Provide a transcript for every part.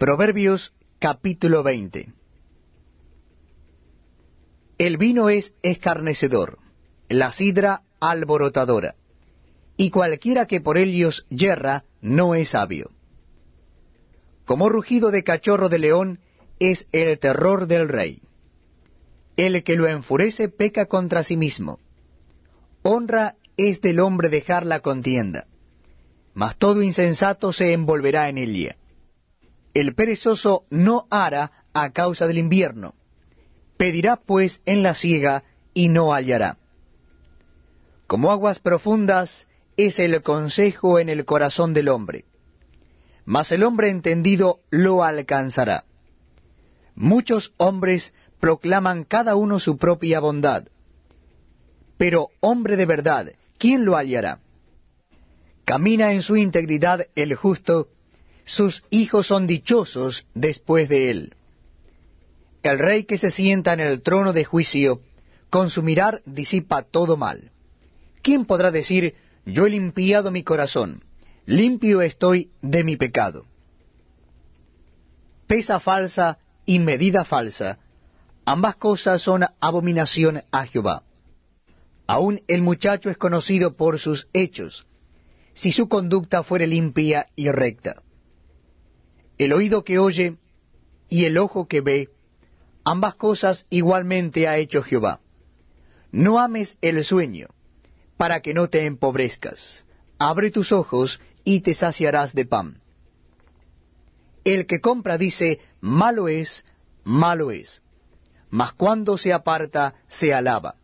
Proverbios capítulo 20 El vino es escarnecedor, la sidra alborotadora, y cualquiera que por ellos yerra no es sabio. Como rugido de cachorro de león es el terror del rey. El que lo enfurece peca contra sí mismo. Honra es del hombre dejar la contienda, mas todo insensato se envolverá en ella. El perezoso no hará a causa del invierno, pedirá pues en la siega y no hallará. Como aguas profundas es el consejo en el corazón del hombre, mas el hombre entendido lo alcanzará. Muchos hombres proclaman cada uno su propia bondad, pero hombre de verdad, ¿quién lo hallará? Camina en su integridad el justo, sus hijos son dichosos después de él. El rey que se sienta en el trono de juicio, con su mirar disipa todo mal. ¿Quién podrá decir, yo he limpiado mi corazón, limpio estoy de mi pecado? Pesa falsa y medida falsa, ambas cosas son abominación a Jehová. Aún el muchacho es conocido por sus hechos, si su conducta fuere limpia y recta. El oído que oye y el ojo que ve, ambas cosas igualmente ha hecho Jehová. No ames el sueño, para que no te empobrezcas. Abre tus ojos y te saciarás de pan. El que compra dice, malo es, malo es. Mas cuando se aparta, se alaba.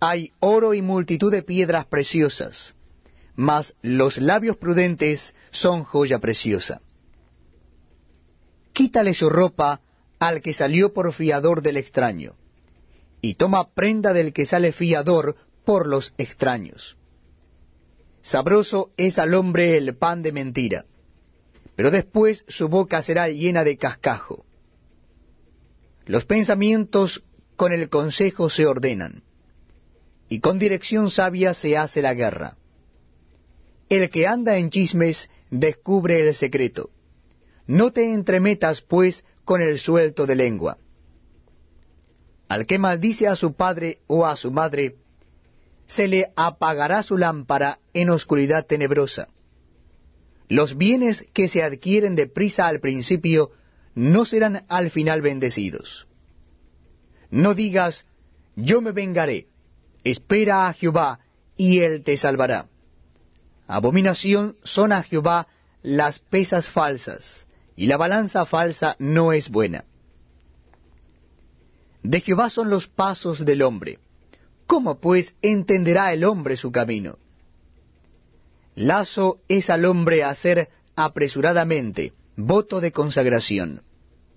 Hay oro y multitud de piedras preciosas, mas los labios prudentes son joya preciosa. Quítale su ropa al que salió por fiador del extraño, y toma prenda del que sale fiador por los extraños. Sabroso es al hombre el pan de mentira, pero después su boca será llena de cascajo. Los pensamientos con el consejo se ordenan, y con dirección sabia se hace la guerra. El que anda en chismes descubre el secreto. No te entremetas, pues, con el suelto de lengua. Al que maldice a su padre o a su madre, se le apagará su lámpara en oscuridad tenebrosa. Los bienes que se adquieren de prisa al principio no serán al final bendecidos. No digas, yo me vengaré, espera a Jehová, y él te salvará. Abominación son a Jehová las pesas falsas, y la balanza falsa no es buena. De Jehová son los pasos del hombre. ¿Cómo pues entenderá el hombre su camino? Lazo es al hombre hacer apresuradamente voto de consagración,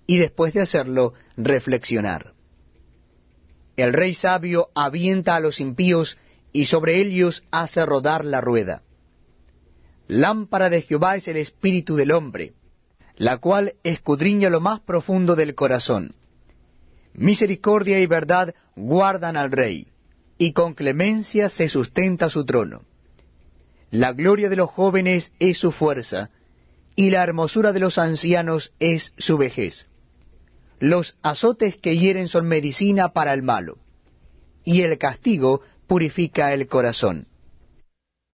y después de hacerlo, reflexionar. El rey sabio avienta a los impíos y sobre ellos hace rodar la rueda. Lámpara de Jehová es el espíritu del hombre, la cual escudriña lo más profundo del corazón. Misericordia y verdad guardan al rey, y con clemencia se sustenta su trono. La gloria de los jóvenes es su fuerza, y la hermosura de los ancianos es su vejez. Los azotes que hieren son medicina para el malo, y el castigo purifica el corazón.